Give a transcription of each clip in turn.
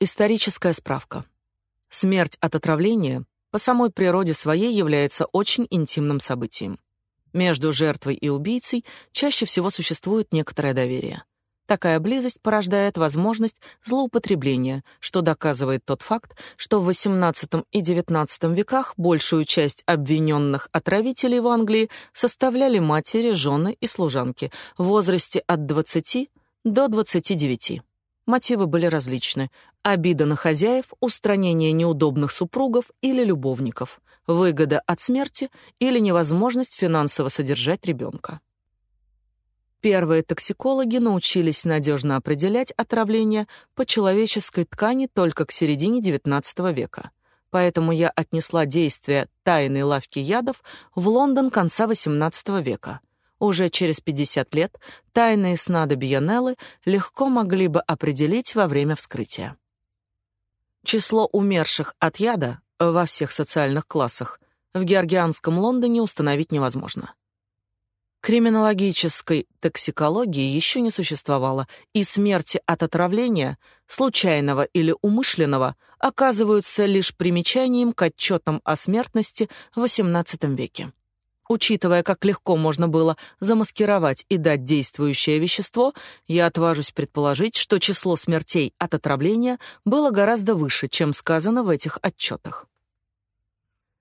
Историческая справка. Смерть от отравления по самой природе своей является очень интимным событием. Между жертвой и убийцей чаще всего существует некоторое доверие. Такая близость порождает возможность злоупотребления, что доказывает тот факт, что в XVIII и XIX веках большую часть обвиненных отравителей в Англии составляли матери, жены и служанки в возрасте от 20 до 29. Мотивы были различны. Обида на хозяев, устранение неудобных супругов или любовников, выгода от смерти или невозможность финансово содержать ребенка. Первые токсикологи научились надежно определять отравление по человеческой ткани только к середине XIX века. Поэтому я отнесла действие тайной лавки ядов в Лондон конца XVIII века — уже через 50 лет тайные снадобья Неллы легко могли бы определить во время вскрытия. Число умерших от яда во всех социальных классах в георгианском Лондоне установить невозможно. Криминологической токсикологии еще не существовало, и смерти от отравления, случайного или умышленного, оказываются лишь примечанием к отчетам о смертности в XVIII веке. Учитывая, как легко можно было замаскировать и дать действующее вещество, я отважусь предположить, что число смертей от отравления было гораздо выше, чем сказано в этих отчетах.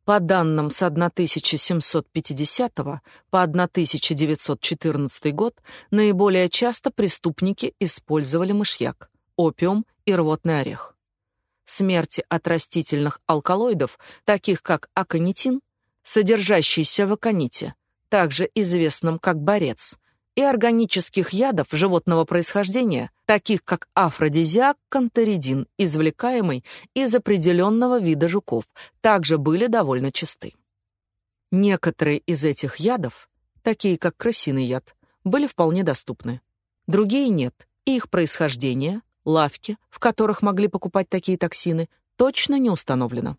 По данным с 1750 по 1914 год наиболее часто преступники использовали мышьяк, опиум и рвотный орех. Смерти от растительных алкалоидов, таких как аконитин, содержащийся в аконите, также известном как борец, и органических ядов животного происхождения, таких как афродизиак кантеридин, извлекаемый из определенного вида жуков, также были довольно чисты. Некоторые из этих ядов, такие как крысиный яд, были вполне доступны. Другие нет, и их происхождение, лавки, в которых могли покупать такие токсины, точно не установлено.